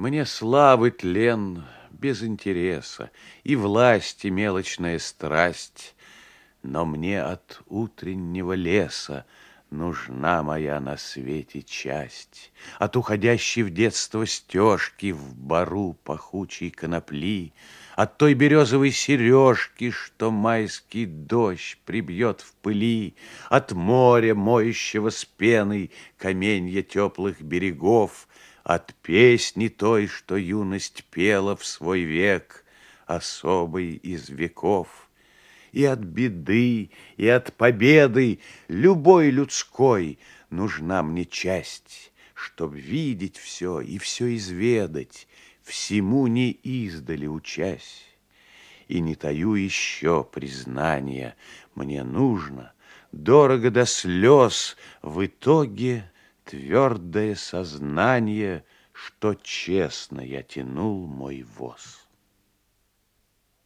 Мне славы тлен без интереса, И власти мелочная страсть, Но мне от утреннего леса Нужна моя на свете часть. От уходящей в детство стежки В бару пахучей конопли, От той березовой сережки, Что майский дождь прибьет в пыли, От моря, моющего с пеной Каменья теплых берегов, От песни той, что юность пела В свой век, особый из веков и от беды, и от победы, любой людской, нужна мне часть, чтоб видеть все и все изведать, всему не издали учась. И не таю еще признания, мне нужно, дорого до слез, в итоге твердое сознание, что честно я тянул мой воз.